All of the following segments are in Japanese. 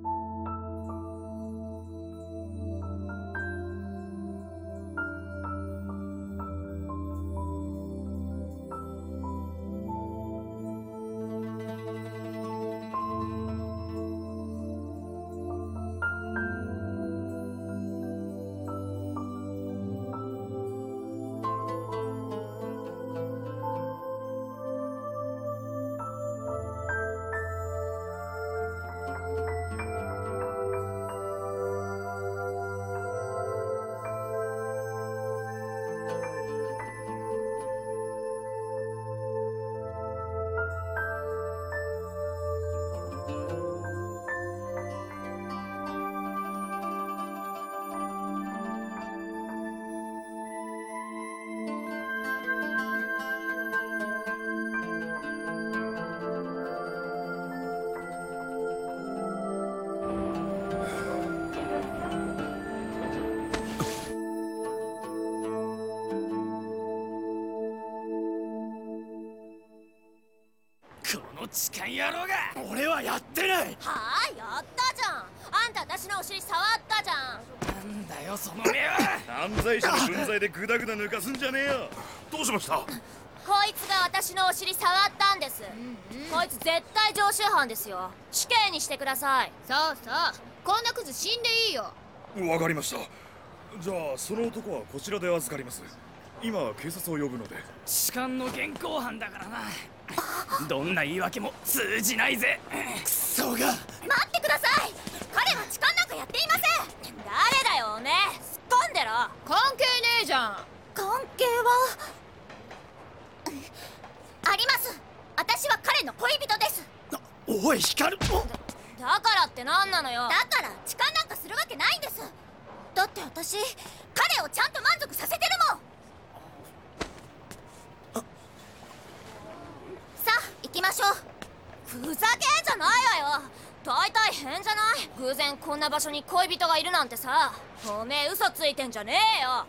こ痴漢野郎が。俺はやってない。はあやったじゃん。あんた私のお尻触ったじゃん。なんだよその目は。犯罪者の分際でグダグダ抜かすんじゃねえよ。どうしました？こいつが私のお尻触ったんです、こいつ絶対常習犯ですよ。死刑にしてください。そうそう。こんなクズ死んでいいよ。わかりました。じゃあその男はこちらで預かります。今警察を呼ぶので。痴漢の現行犯だからなどんな言い訳も通じないぜ。クソが。待ってください。彼は痴漢なんかやっていません。誰だよおめえ。すっ込んでろ。関係ねえじゃん。関係は？あります。私は彼の恋人です。おい光る。だからって何なのよ。だから痴漢なんかするわけないんです。だって私彼をちゃんと満足させてるもんさあ行きましょう。ふざけんじゃないわよ。大体変じゃない？偶然こんな場所に恋人がいるなんてさ。おめえ嘘ついてんじゃねえよ。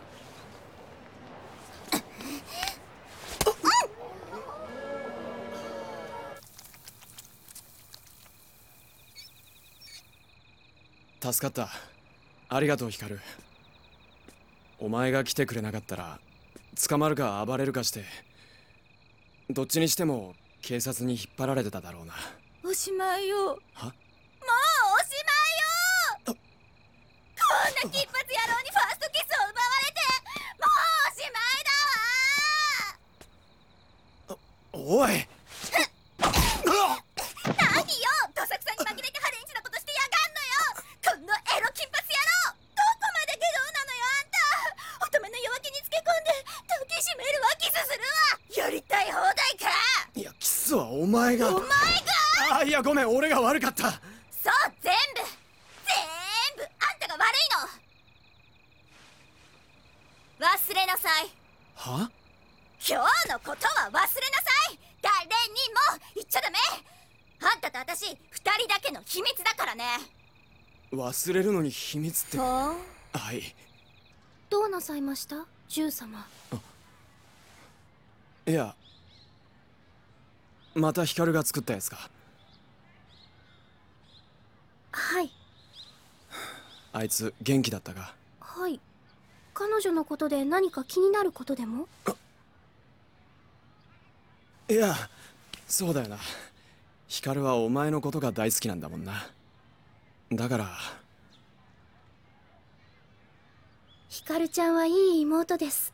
助かった。ありがとう光。お前が来てくれなかったら捕まるか暴れるかしてどっちにしても警察に引っ張られてただろうな。おしまいよ。もうおしはまいよ。こんな金髪野郎にファーストキスを奪われてもうおしまいだわ。おい前が。お前が。あいやごめん俺が悪かった。そう全部。全部。あんたが悪いの。忘れなさい。は？今日のことは忘れなさい。誰にも言っちゃダメ。あんたと私二人だけの秘密だからね。忘れるのに秘密って。ははい。どうなさいました？ジュー様。いやまた光が作ったやつか。はい。あいつ元気だったか？はい。彼女のことで何か気になることでも？いやそうだよな。光はお前のことが大好きなんだもんな。だから。ひかるちゃんはいい妹です。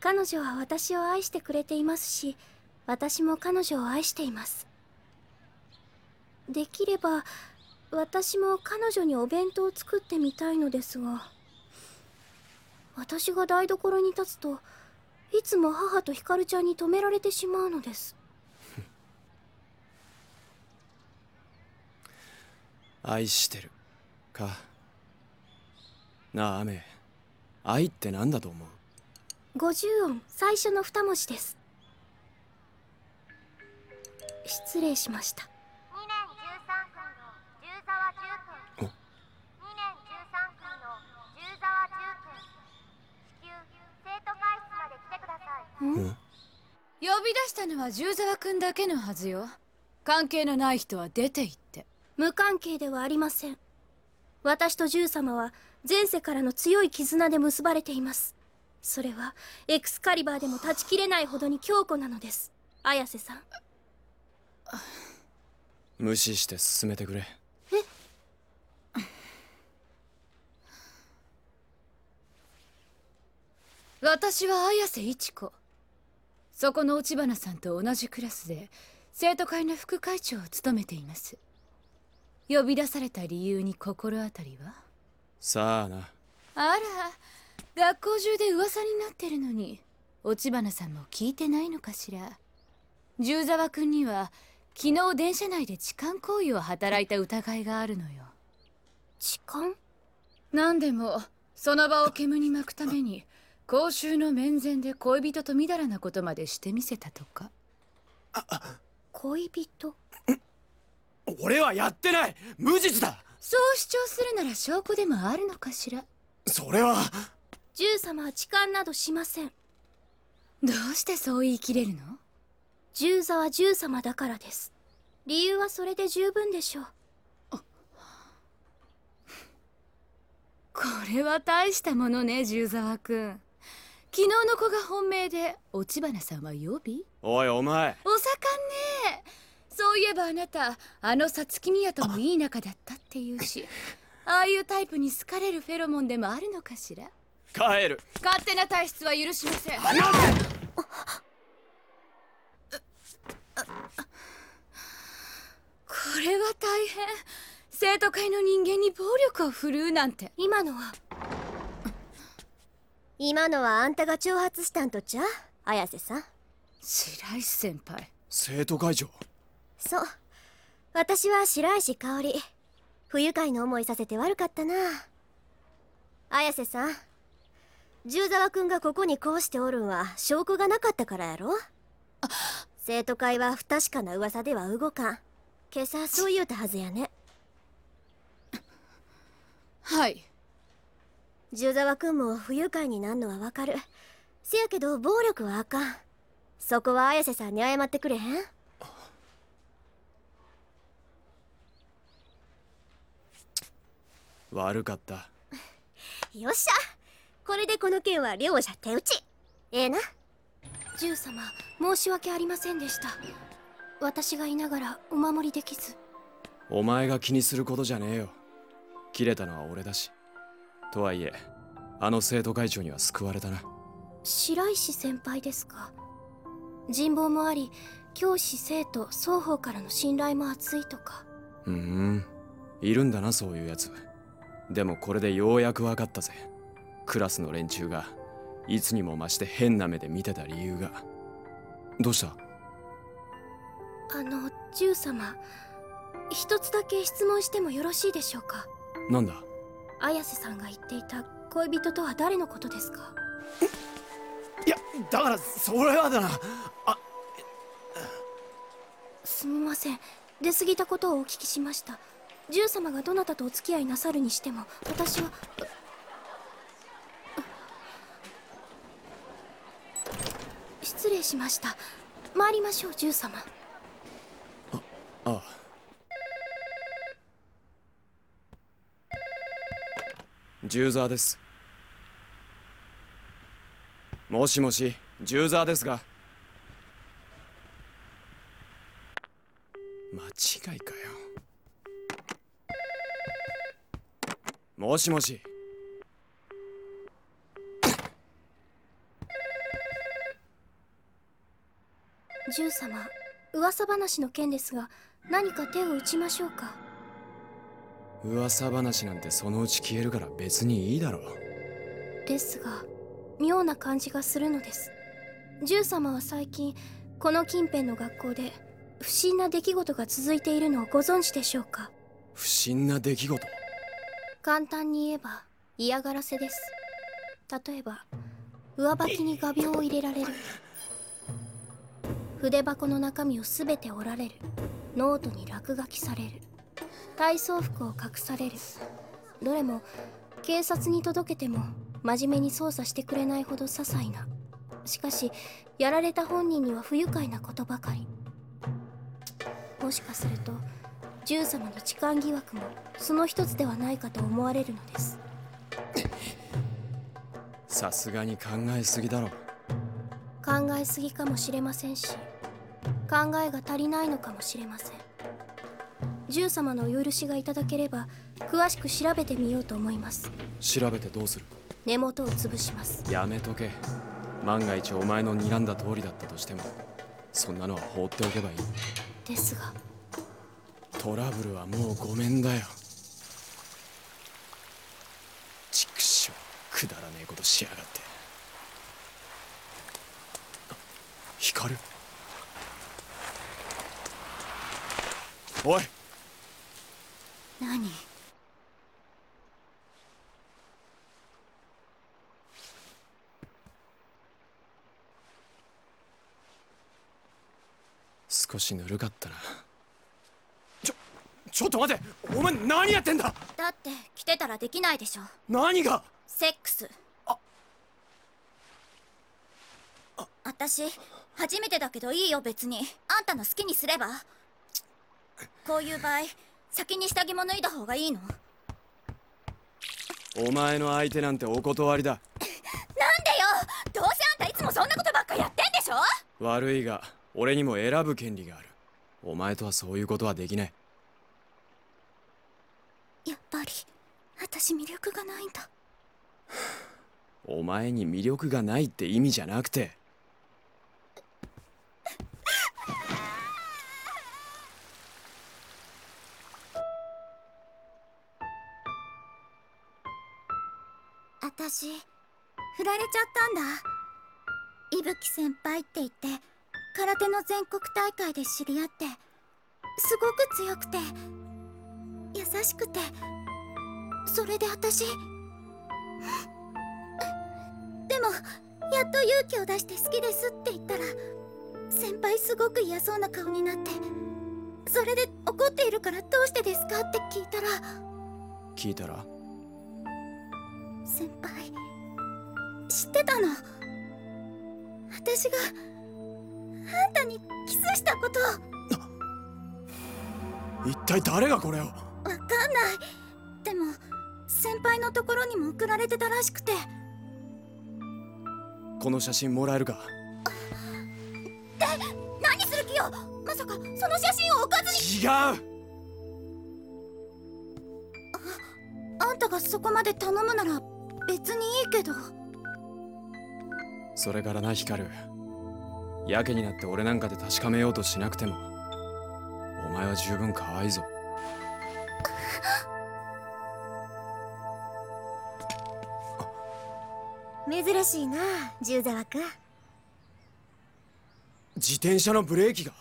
彼女は私を愛してくれていますし私も彼女を愛しています。できれば私も彼女にお弁当を作ってみたいのですが私が台所に立つといつも母とひかるちゃんに止められてしまうのです。愛してるか。なあ雨愛って何だと思う？50音最初の2文字です失礼しました。2年13組の十沢十君。2年13組の十沢十君。至急生徒会室まで来てください。呼び出したのは十沢君だけのはずよ。関係のない人は出て行って。無関係ではありません。私と銃様は前世からの強い絆で結ばれています。それはエクスカリバーでも断ち切れないほどに強固なのです。綾瀬さん無視して進めてくれ。私は綾瀬一子。そこの落花さんと同じクラスで生徒会の副会長を務めています。呼び出された理由に心当たりは？さあな。あら学校中で噂になってるのに落花さんも聞いてないのかしら。十沢君には昨日電車内で痴漢行為を働いた疑いがあるのよ。痴漢？何でもその場を煙に巻くために公衆の面前で恋人とみだらなことまでしてみせたとか。恋人？俺はやってない！無実だ！そう主張するなら証拠でもあるのかしら。それは。銃様は痴漢などしません。どうしてそう言い切れるの？銃座は銃様だからです。理由はそれで十分でしょう。これは大したものね十沢君。昨日の子が本命で落花さんは予備おいお前。お盛んね。そういえばあなたあのさつきみやともいい仲だったっていうし。ああいうタイプに好かれるフェロモンでもあるのかしら帰る勝手な体質は許しませんこれは大変。生徒会の人間に暴力を振るうなんて。今のは。今のはあんたが挑発したんとちゃう？綾瀬さん。白石先輩。生徒会長。そう。私は白石香織。不愉快な思いさせて悪かったな。綾瀬さん。十沢君がここにこうしておるんは証拠がなかったからやろ？生徒会は不確かな噂では動かん。今朝そう言うたはずやね。はい。十沢君も不愉快になんのはわかる。せやけど暴力はあかん。そこは綾瀬さんに謝ってくれへん？悪かった。よっしゃ。これでこの件は両者手打ち。ええな銃様申し訳ありませんでした。私がいながらお守りできず。お前が気にすることじゃねえよ。切れたのは俺だし。とはいえあの生徒会長には救われたな。白石先輩ですか？人望もあり教師生徒双方からの信頼も厚いとか。うーん。いるんだなそういうやつ。でもこれでようやく分かったぜ。クラスの連中がいつにも増して変な目で見てた理由が。どうした？あの銃様一つだけ質問してもよろしいでしょうか？なんだ？綾瀬さんが言っていた恋人とは誰のことですか？いやだからそれはだな。あすみません。出過ぎたことをお聞きしました。銃様がどなたとお付き合いなさるにしても私は失礼しました。参りましょう銃様。ああ十沢です。もしもし十沢ですが。間違いかよ。もしもし。銃様噂話の件ですが何か手を打ちましょうか？噂話なんてそのうち消えるから別にいいだろう。ですが妙な感じがするのです。銃様は最近この近辺の学校で不審な出来事が続いているのをご存知でしょうか？不審な出来事？簡単に言えば嫌がらせです。例えば上履きに画鋲を入れられる筆箱の中身を全て折られる。ノートに落書きされる。体操服を隠される。どれも警察に届けても真面目に捜査してくれないほど些細な。しかしやられた本人には不愉快なことばかり。もしかすると銃様の痴漢疑惑もその一つではないかと思われるのです。さすがに考えすぎだろ考えすぎかもしれませんし考えが足りないのかもしれません。銃様のお許しがいただければ詳しく調べてみようと思います。調べてどうする？根元を潰します。やめとけ。万が一お前の睨んだ通りだったとしてもそんなのは放っておけばいい。ですが。トラブルはもうごめんだよ。畜生くだらねえことしやがって。光るおい。何？少しぬるかったな。ちょちょっと待て。お前何やってんだ？だって来てたらできないでしょ。何が？セックス。あ。私初めてだけどいいよ別に。あんたの好きにすればこういう場合先に下着も脱いだ方がいいの？なんでよお前の相手なんてお断りだ。どうせあんたいつもそんなことばっかやってんでしょ？悪いが俺にも選ぶ権利がある。お前とはそういうことはできない。やっぱり私魅力がないんだ。お前に魅力がないって意味じゃなくて私振られちゃったんだ。伊吹先輩って言って空手の全国大会で知り合ってすごく強くて優しくてそれで私 でもやっと勇気を出して好きですって言ったら先輩すごく嫌そうな顔になってそれで怒っているからどうしてですかって聞いたら聞いたら？先輩。知ってたの。私があんたにキスしたこと。一体誰がこれを？わかんない。でも先輩のところにも送られてたらしくて。この写真もらえるか？何する気よ。まさかその写真を置かずに。違う。あんたがそこまで頼むなら別にいいけど。それからな光。やけになって俺なんかで確かめようとしなくてもお前は十分可愛いぞ。珍しいな十沢君。自転車のブレーキが。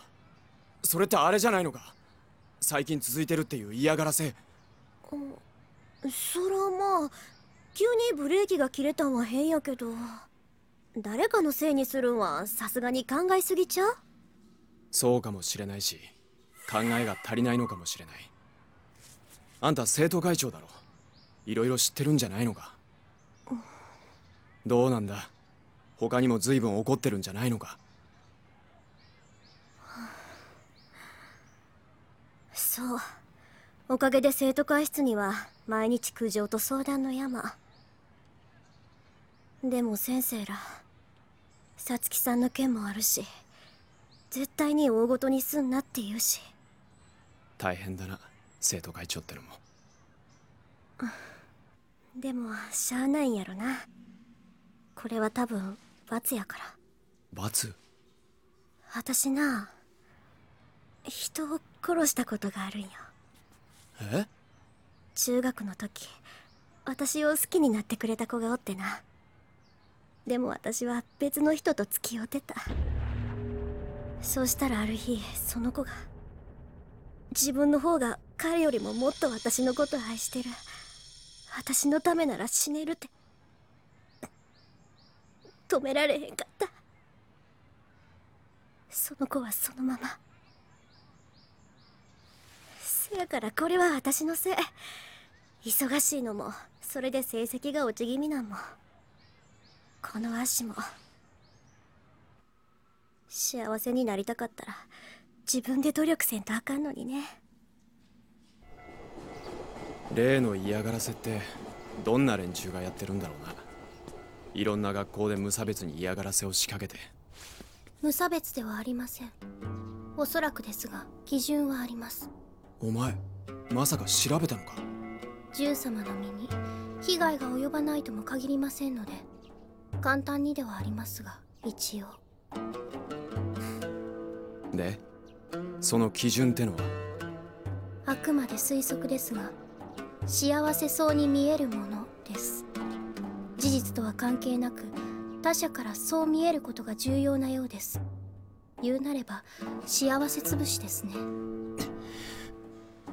それってあれじゃないのか。最近続いてるっていう嫌がらせ。そらまあ急にブレーキが切れたんは変やけど誰かのせいにするんはさすがに考えすぎちゃう？そうかもしれないし考えが足りないのかもしれない。あんた生徒会長だろ。いろいろ知ってるんじゃないのか。どうなんだ？他にも随分怒ってるんじゃないのか。そう。おかげで生徒会室には毎日苦情と相談の山。でも先生らさつきさんの件もあるし絶対に大ごとにすんなって言うし。大変だな生徒会長ってのも。でもしゃあないんやろな。これは多分罰やから。罰？私な人を殺したことがあるんよえ？中学の時私を好きになってくれた子がおってな。でも私は別の人と付き合ってた。そうしたらある日その子が自分の方が彼よりももっと私のこと愛してる。私のためなら死ねるって。止められへんかった。その子はそのまま。やからこれは私のせい。忙しいのもそれで成績が落ち気味なんも。この足も。幸せになりたかったら自分で努力せんとあかんのにね。例の嫌がらせってどんな連中がやってるんだろうな。いろんな学校で無差別に嫌がらせを仕掛けて。無差別ではありません。おそらくですが基準はありますお前まさか調べたのか？銃様の身に被害が及ばないとも限りませんので簡単にではありますが一応。でその基準ってのは？あくまで推測ですが幸せそうに見えるものです。事実とは関係なく他者からそう見えることが重要なようです。言うなれば幸せつぶしですね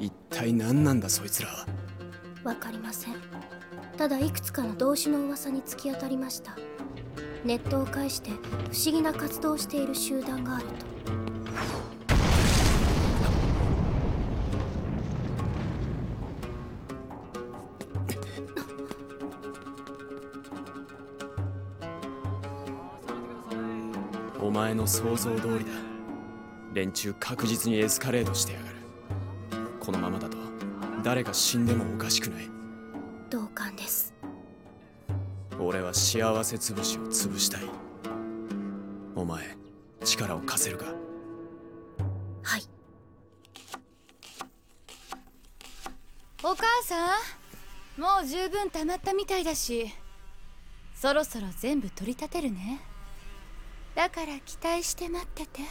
一体何なんだそいつらは？わかりません。ただいくつかの同種の噂に突き当たりました。ネットを介して不思議な活動をしている集団があると。お前の想像通りだ。連中確実にエスカレートしてやがるこのままだと誰か死んでもおかしくない。同感です。俺は幸せつぶしを潰したい。お前力を貸せるか？はい。お母さんもう十分溜まったみたいだしそろそろ全部取り立てるね。だから期待して待ってて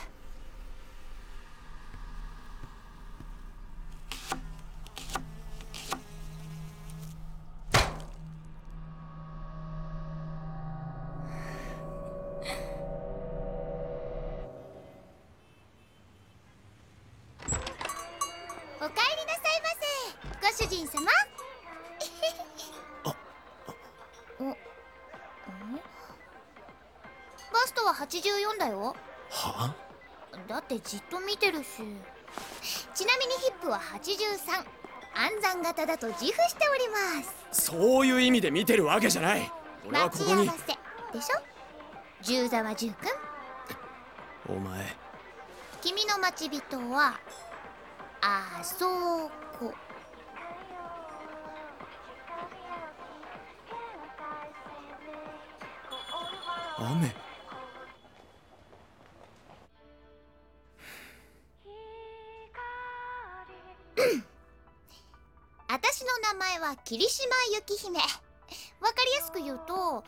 ちなみにヒップは83暗算型だと自負しております。そういう意味で見てるわけじゃない。俺はここに。待ち合わせ。でしょ？十沢十君。お前。君の待ち人はあそこ。雨私の名前は霧島雪姫。わかりやすく言うとま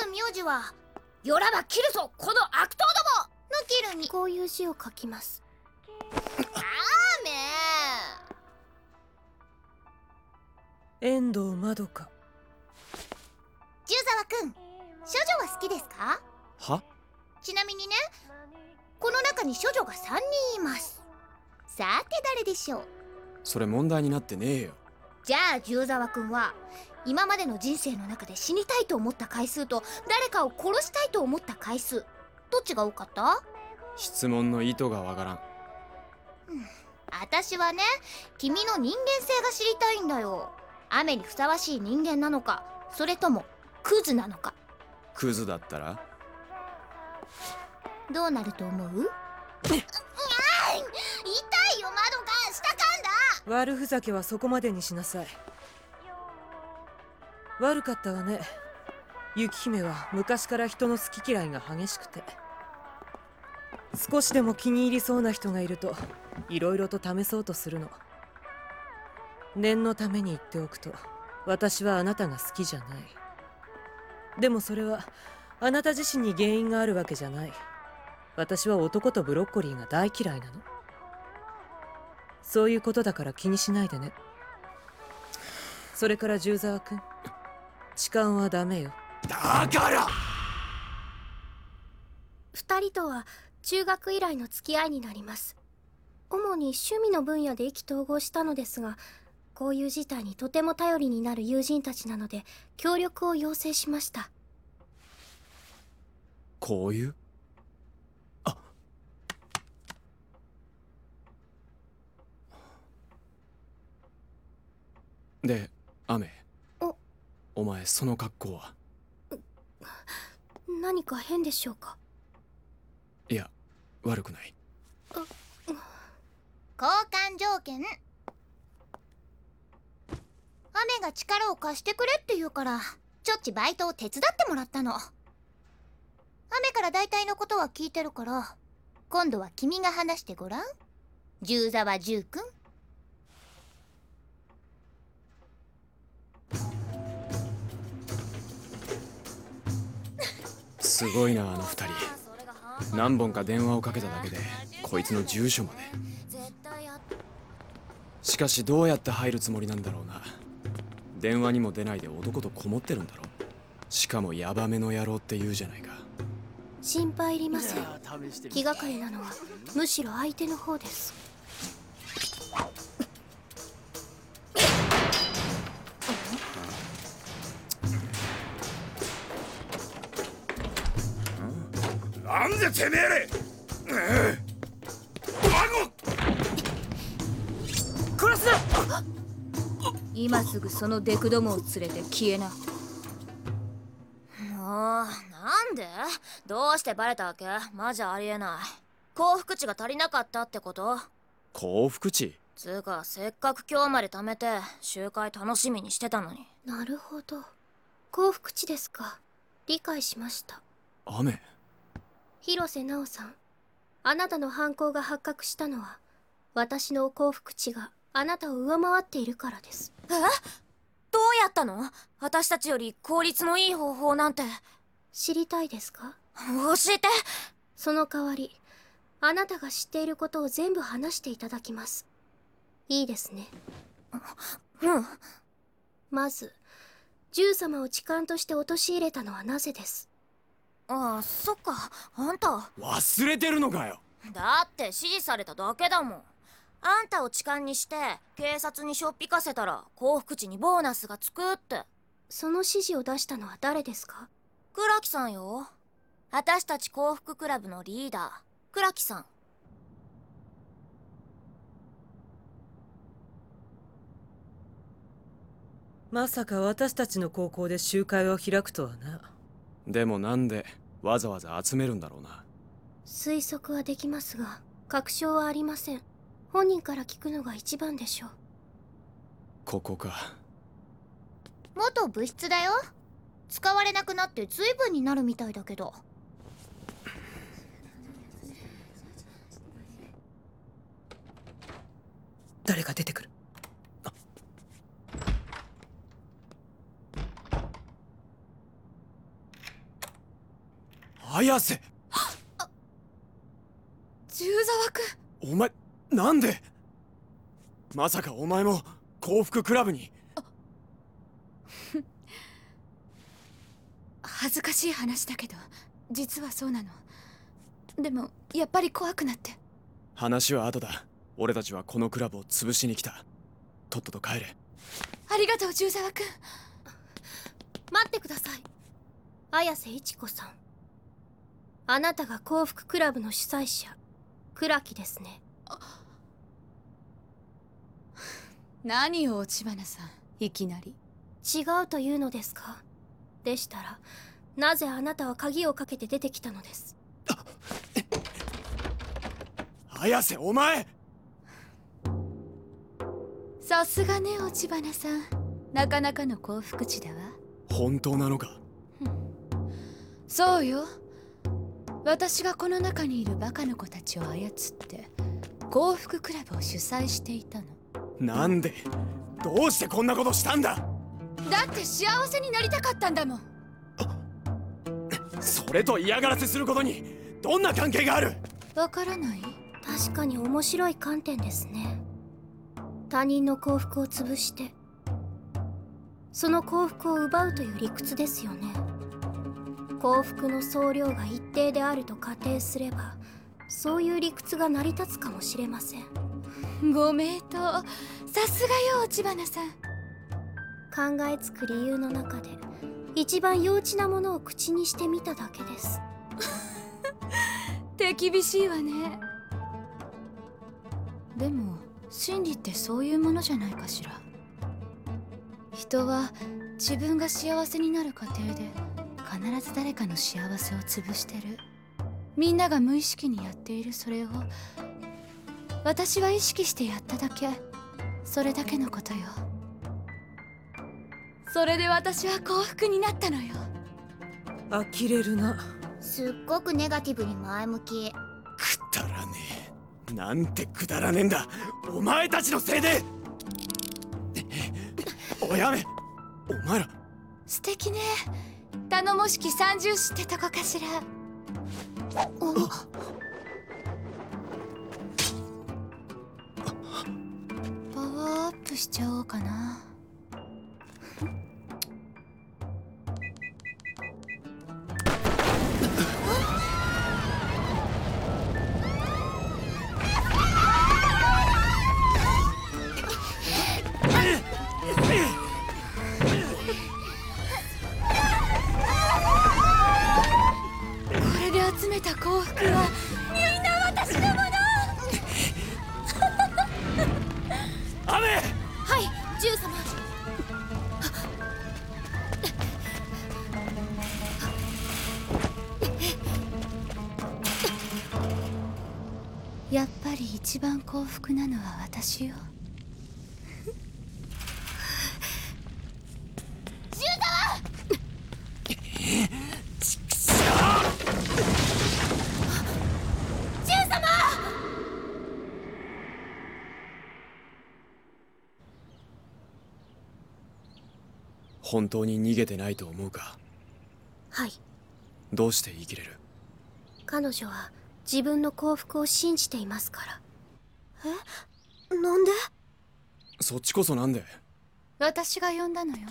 ず名字は「よらば切るぞこの悪党ども!」の切るに。こういう字を書きます。雨遠藤まどか。十沢くん処女は好きですか？は？ちなみにねこの中に処女が3人います。さて誰でしょう？それ問題になってねえよじゃあ十沢くんは今までの人生の中で死にたいと思った回数と誰かを殺したいと思った回数どっちが多かった？質問の意図がわからん。私はね君の人間性が知りたいんだよ。雨にふさわしい人間なのかそれともクズなのか。クズだったら？どうなると思う？悪ふざけはそこまでにしなさい。悪かったわね。雪姫は昔から人の好き嫌いが激しくて。少しでも気に入りそうな人がいるといろいろと試そうとするの。念のために言っておくと私はあなたが好きじゃない。でもそれはあなた自身に原因があるわけじゃない。私は男とブロッコリーが大嫌いなの。そういうことだから気にしないでね。それから十沢君痴漢はダメよ。だから！二人とは中学以来の付き合いになります。主に趣味の分野で意気投合したのですがこういう事態にとても頼りになる友人たちなので協力を要請しました。こういうあで雨。お。お前その格好は？何か変でしょうか？いや悪くない。交換条件。雨が力を貸してくれって言うからちょっちバイトを手伝ってもらったの。雨から大体のことは聞いてるから今度は君が話してごらん。十沢十君すごいなあの二人。何本か電話をかけただけでこいつの住所まで。しかしどうやって入るつもりなんだろうな。電話にも出ないで男とこもってるんだろう。しかもヤバめの野郎って言うじゃないか。心配いりません。気がかりなのはむしろ相手の方です。なんでてめえれ殺すな今すぐそのデクどもを連れて消えな。もうなんで？どうしてバレたわけ？マジありえない。幸福値が足りなかったってこと？幸福値？つうかせっかく今日まで貯めて集会楽しみにしてたのに。なるほど。幸福値ですか。理解しました。雨広瀬直さん。あなたの犯行が発覚したのは私の幸福値があなたを上回っているからです。え？どうやったの？私たちより効率のいい方法なんて。知りたいですか？教えて。その代わりあなたが知っていることを全部話していただきます。いいですね。うん。まず銃様を痴漢として陥れたのはなぜです？ああそっか。あんた。忘れてるのかよ。だって指示されただけだもん。あんたを痴漢にして警察にしょっぴかせたら幸福値にボーナスがつくって。その指示を出したのは誰ですか？倉木さんよ。私たち幸福クラブのリーダー。倉木さん。まさか私たちの高校で集会を開くとはなでもなんでわざわざ集めるんだろうな。推測はできますが確証はありません。本人から聞くのが一番でしょう。ここか。元部室だよ。使われなくなって随分になるみたいだけど。誰か出てくる？綾瀬。十沢君お前なんで？まさかお前も幸福クラブに？恥ずかしい話だけど実はそうなの。でもやっぱり怖くなって。話は後だ。俺たちはこのクラブを潰しに来た。とっとと帰れ。ありがとう十沢君待ってください。綾瀬一子さんあなたが幸福クラブの主催者倉木ですね。何を落花さん。いきなり。違うというのですか？でしたらなぜあなたは鍵をかけて出てきたのです？綾瀬お前。さすがね落花さん。なかなかの幸福値だわ。本当なのか？そうよ私がこの中にいるバカの子たちを操って幸福クラブを主催していたの。なんで？どうしてこんなことしたんだ？だって幸せになりたかったんだもん。それと嫌がらせすることにどんな関係がある？わからない？確かに面白い観点ですね。他人の幸福を潰してその幸福を奪うという理屈ですよね幸福の総量が一定であると仮定すればそういう理屈が成り立つかもしれません。ご名答。さすがよ落花さん。考えつく理由の中で一番幼稚なものを口にしてみただけです。手厳しいわね。でも真理ってそういうものじゃないかしら。人は自分が幸せになる過程で必ず誰かの幸せを潰してる。みんなが無意識にやっているそれを私は意識してやっただけ。それだけのことよ。それで私は幸福になったのよ。呆れるな。すっごくネガティブに前向き。くだらねえ。なんてくだらねえんだ。お前たちのせいで。おやめ。お前ら。素敵ね頼もしき三重士ってとこかしら。パワーアップしちゃおうかなよ。本当に逃げてないと思うか？はい。どうして生きれる？彼女は自分の幸福を信じていますから。え？なんで？そっちこそなんで？私が呼んだのよ。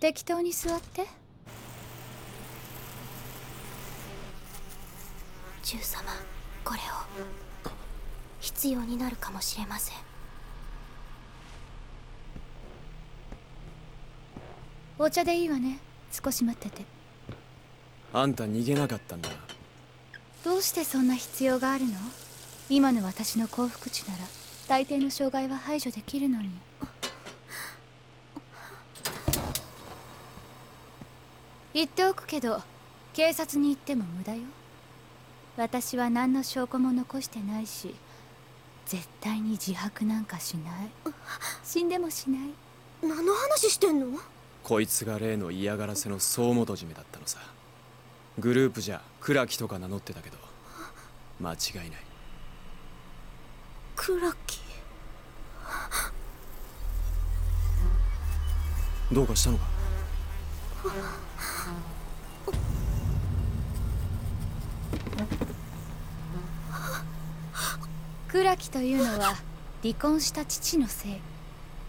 適当に座って。獣様これを必要になるかもしれませんお茶でいいわね。少し待ってて。あんた逃げなかったんだな。どうしてそんな必要があるの？今の私の幸福値なら大抵の障害は排除できるのに。言っておくけど警察に行っても無駄よ。私は何の証拠も残してないし絶対に自白なんかしない。死んでもしない。何の話してんの？こいつが例の嫌がらせの総元締めだったのさ。グループじゃ倉木とか名乗ってたけど間違いない。クラッキーどうかしたのか？倉木というのは離婚した父のせい。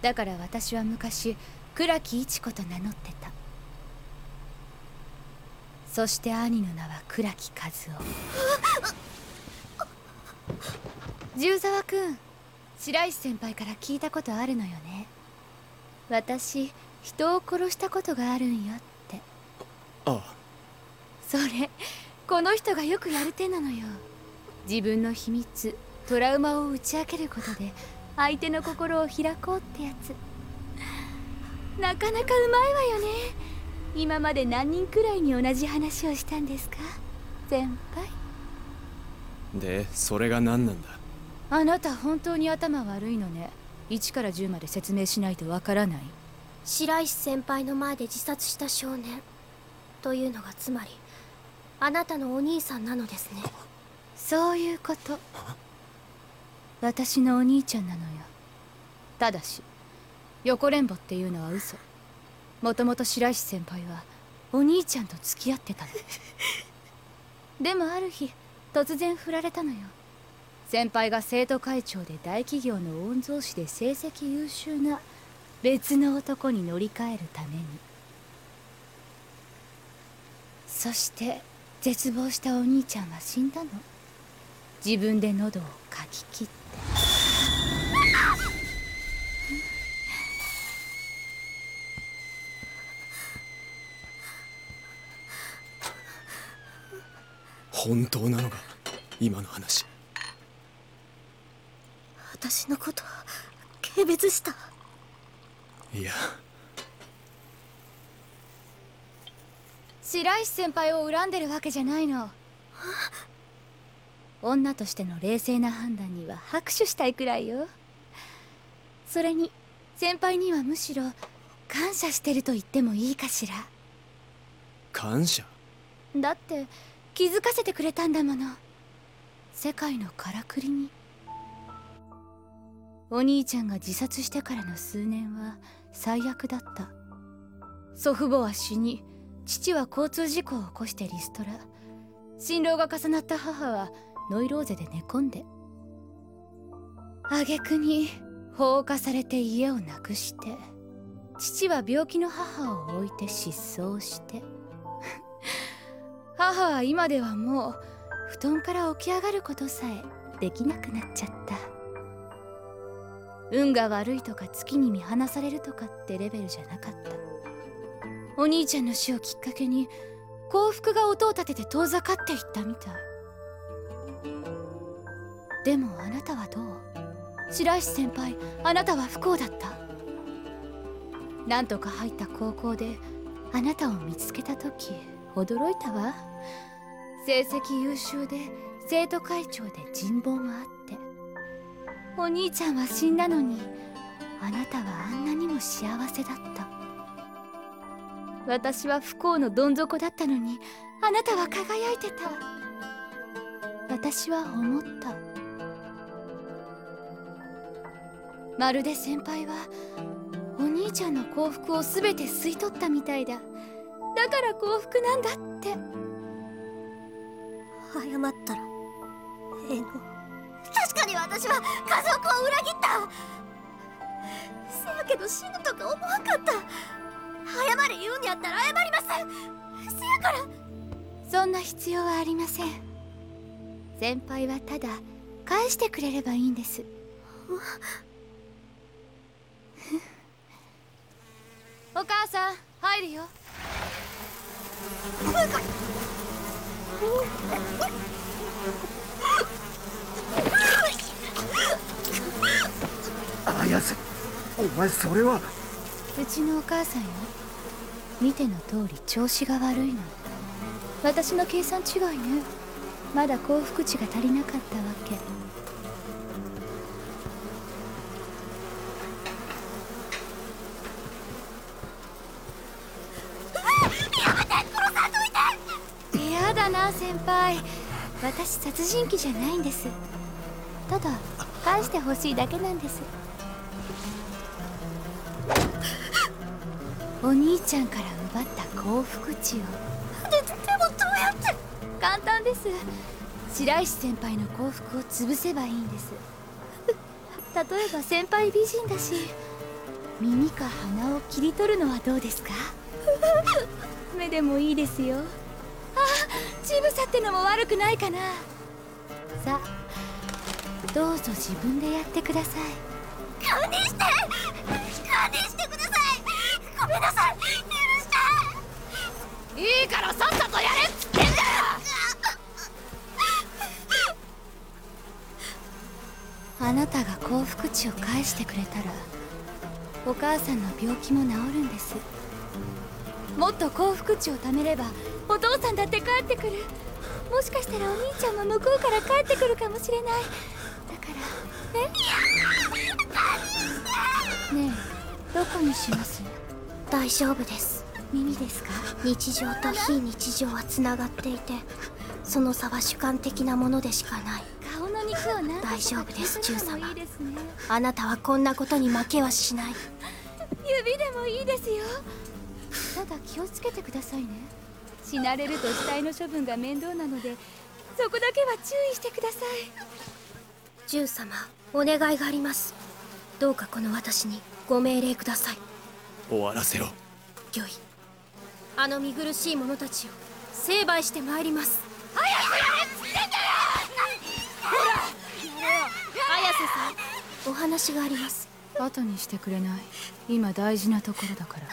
だから私は昔倉木一子と名乗ってた。そして兄の名は倉木和夫。十沢君白石先輩から聞いたことあるのよね。私人を殺したことがあるんよって。ああ。それこの人がよくやる手なのよ。自分の秘密トラウマを打ち明けることで相手の心を開こうってやつなかなかうまいわよね。今まで何人くらいに同じ話をしたんですか？先輩。でそれが何なんだ？あなた本当に頭悪いのね。1から10まで説明しないとわからない。白石先輩の前で自殺した少年。というのがつまりあなたのお兄さんなのですね。そういうこと。私のお兄ちゃんなのよ。ただし横連母っていうのは嘘。もともと白石先輩はお兄ちゃんと付き合ってたの。でもある日突然振られたのよ。先輩が生徒会長で大企業の御曹司で成績優秀な別の男に乗り換えるために。そして絶望したお兄ちゃんは死んだの。自分で喉をかき切って本当なのか？今の話。私のこと軽蔑した？いや。白石先輩を恨んでるわけじゃないの。女としての冷静な判断には拍手したいくらいよ。それに先輩にはむしろ感謝してると言ってもいいかしら。感謝？だって気づかせてくれたんだもの。世界のからくりに。お兄ちゃんが自殺してからの数年は最悪だった。祖父母は死に父は交通事故を起こしてリストラ。心労が重なった母はノイローゼで寝込んで。挙句に放火されて家をなくして。父は病気の母を置いて失踪して。母は今ではもう布団から起き上がることさえできなくなっちゃった。運が悪いとか月に見放されるとかってレベルじゃなかった。お兄ちゃんの死をきっかけに幸福が音を立てて遠ざかっていったみたい。でもあなたはどう白石先輩あなたは不幸だった。なんとか入った高校であなたを見つけた時。驚いたわ。成績優秀で生徒会長で人望もあって。お兄ちゃんは死んだのにあなたはあんなにも幸せだった。私は不幸のどん底だったのにあなたは輝いてた。私は思った。まるで先輩はお兄ちゃんの幸福を全て吸い取ったみたいだ。だから幸福なんだって。謝ったらええの。確かに私は家族を裏切った。せやけど死ぬとか思わんかった。謝れ言うんやったら謝ります。せやから。そんな必要はありません。先輩はただ返してくれればいいんです。お母さん入るよ綾瀬お前それは。うちのお母さんよ。見ての通り調子が悪いの。私の計算違いね。まだ幸福値が足りなかったわけ嫌だな先輩私殺人鬼じゃないんです。ただ返してほしいだけなんです。お兄ちゃんから奪った幸福値を。ででもどうやって？簡単です。白石先輩の幸福を潰せばいいんです。例えば先輩美人だし耳か鼻を切り取るのはどうですか？目でもいいですよ。あ乳房ってのも悪くないかな。さあどうぞ自分でやってください。堪忍して堪忍してください。ごめんなさい。許していいからさっさとやれっつってんだよ。あなたが幸福値を返してくれたらお母さんの病気も治るんです。もっと幸福値を貯めればお父さんだって帰ってくる。もしかしたらお兄ちゃんも向こうから帰ってくるかもしれない。だからえねえどこにします？大丈夫です。耳ですか？日常と非日常はつながっていてその差は主観的なものでしかない。顔の肉を何大丈夫です中中様いいですね。あなたはこんなことに負けはしない。指でもいいですよ。ただ気をつけてくださいね死なれると死体の処分が面倒なのでそこだけは注意してください。銃様お願いがあります。どうかこの私にご命令ください。終わらせろ御意あの見苦しい者たちを成敗してまいります。綾瀬さんお話があります。後にしてくれない。今大事なところだから。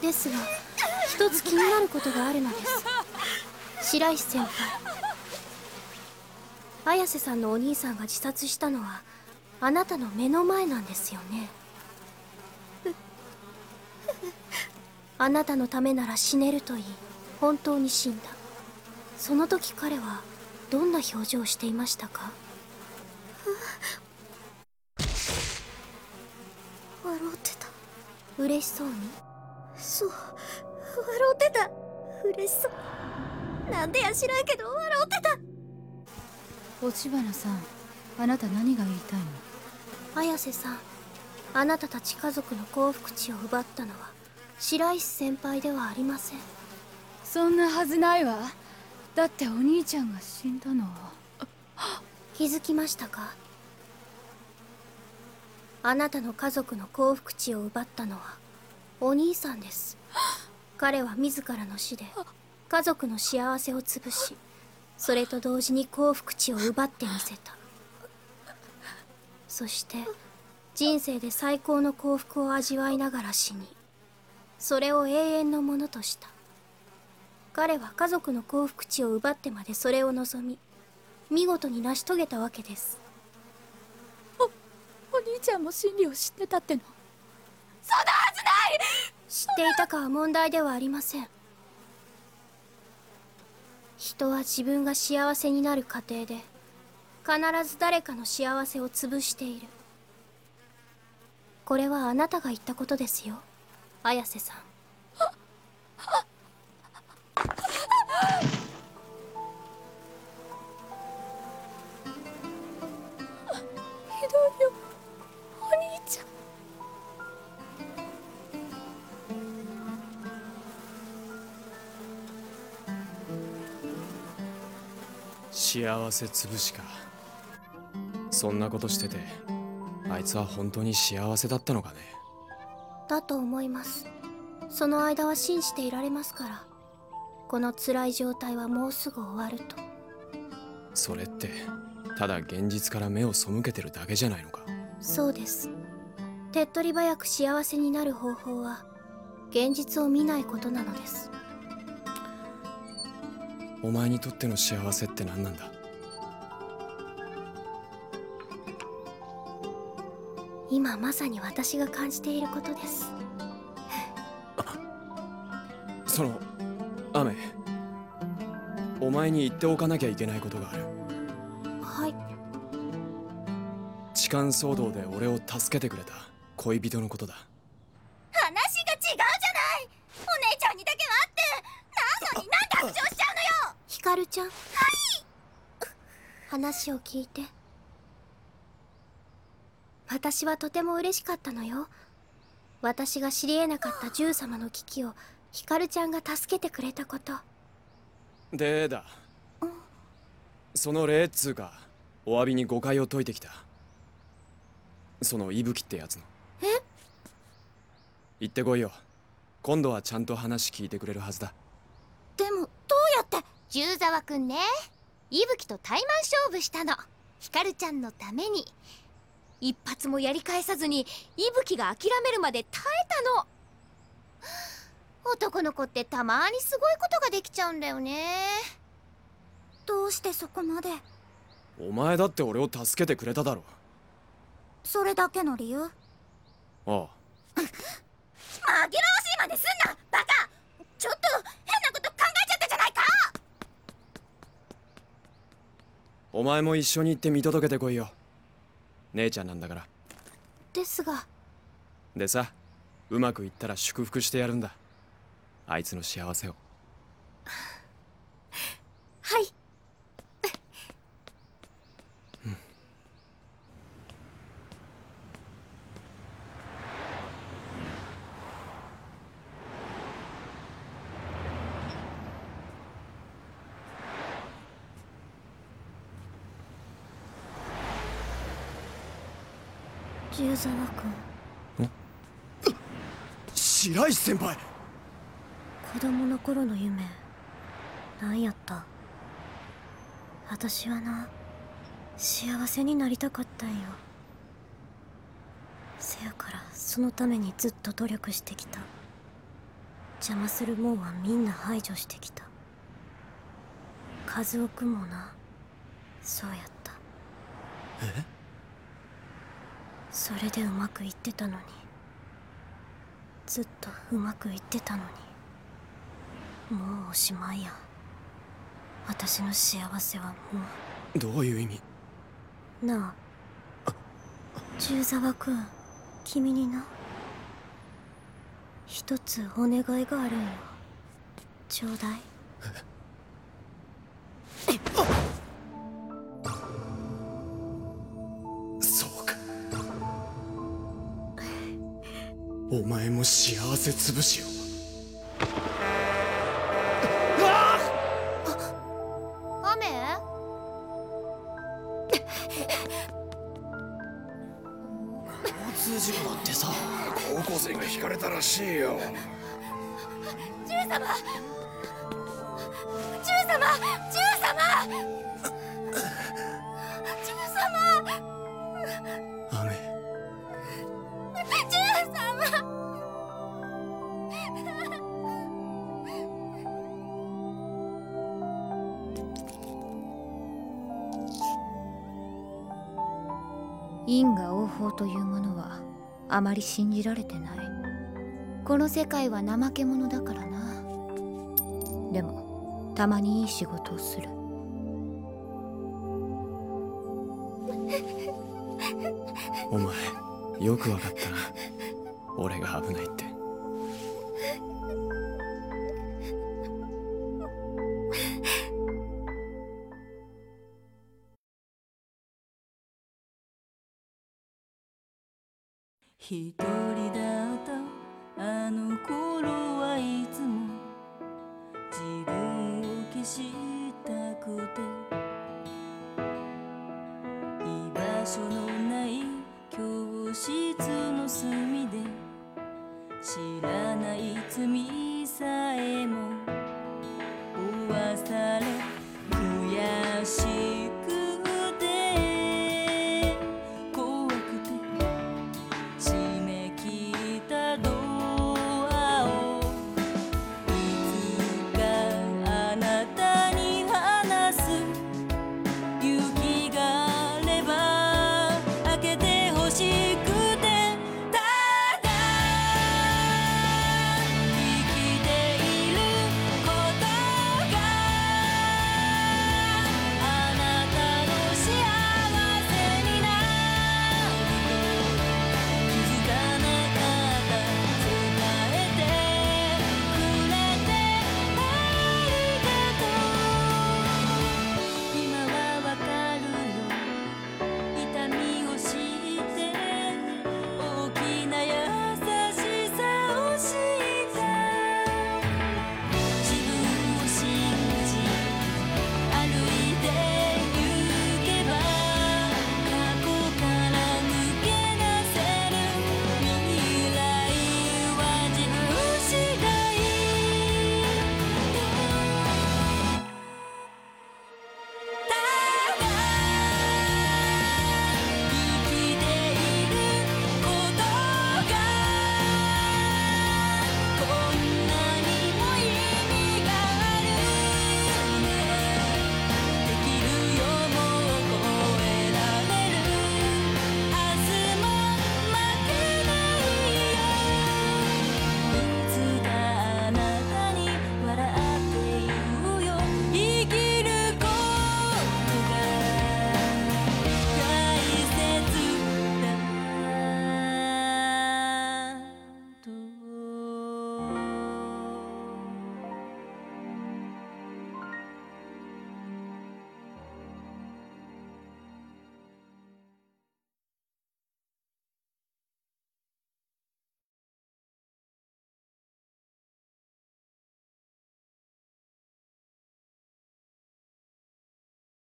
ですが一つ気になることがあるのです。白石先輩。綾瀬さんのお兄さんが自殺したのはあなたの目の前なんですよね。あなたのためなら死ねると言い。本当に死んだ。その時彼はどんな表情をしていましたか？笑ってた。嬉しそうに？そう笑ってた。嬉しそう。なんでや知らんけど笑ってた。落花さんあなた何が言いたいの？綾瀬さんあなたたち家族の幸福地を奪ったのは白石先輩ではありません。そんなはずないわ。だってお兄ちゃんが死んだのは。気づきましたか？あなたの家族の幸福地を奪ったのはお兄さんです彼は自らの死で家族の幸せを潰しそれと同時に幸福地を奪ってみせた。そして人生で最高の幸福を味わいながら死にそれを永遠のものとした。彼は家族の幸福地を奪ってまでそれを望み見事に成し遂げたわけです。お兄ちゃんも真理を知ってたっての？知っていたかは問題ではありません。人は自分が幸せになる過程で必ず誰かの幸せを潰している。これはあなたが言ったことですよ綾瀬さん。幸せ潰しか。そんなことしててあいつは本当に幸せだったのかね。だと思います。その間は信じていられますから。この辛い状態はもうすぐ終わると。それってただ現実から目を背けてるだけじゃないのか。そうです。手っ取り早く幸せになる方法は現実を見ないことなのです。お前にとっての幸せって何なんだ？今まさに私が感じていることです。その雨。お前に言っておかなきゃいけないことがある。はい。痴漢騒動で俺を助けてくれた恋人のことだ。話が違うじゃない。お姉ちゃんにだけはあって。なのになんで白状しちゃうのよ。ひかるちゃん。はい。話を聞いて私はとても嬉しかったのよ。私が知り得なかった銃様の危機をひかるちゃんが助けてくれたこと。でだ。その礼っつうかお詫びに誤解を解いてきた。その息吹ってやつの。え？行ってこいよ。今度はちゃんと話聞いてくれるはずだ。でもどうやって？十沢くんね。伊吹と対マン勝負したの。ひかるちゃんのために一発もやり返さずに伊吹が諦めるまで耐えたの。男の子ってたまにすごいことができちゃうんだよね。どうしてそこまで？お前だって俺を助けてくれただろ。それだけの理由？ああ。紛らわしいまですんな！バカ！ちょっと変なこと考えちゃったじゃないか！お前も一緒に行って見届けてこいよ姉ちゃんなんだから。ですが。でさうまくいったら祝福してやるんだ。あいつの幸せをはい十沢君先輩。子供の頃の夢。何やった。私はな幸せになりたかったんよ。せやからそのためにずっと努力してきた。邪魔するもんはみんな排除してきた。和夫君もな。そうやった。え？それでうまくいってたのにずっとうまくいってたのに。もうおしまいや。私の幸せはもどういう意味？うなあ。中沢君君にな。一つお願いがあるんよちょうだい お前も幸せ潰しよ。雨？交通事故だってさ高校生が引かれたらしいよまり信じられてない。この世界は怠け者だからな。でもたまにいい仕事をする。お前よくわかったな。俺が危ないって。一人だったあの頃はいつも自分を消したくて居場所のない教室の隅で知らない罪さえも噂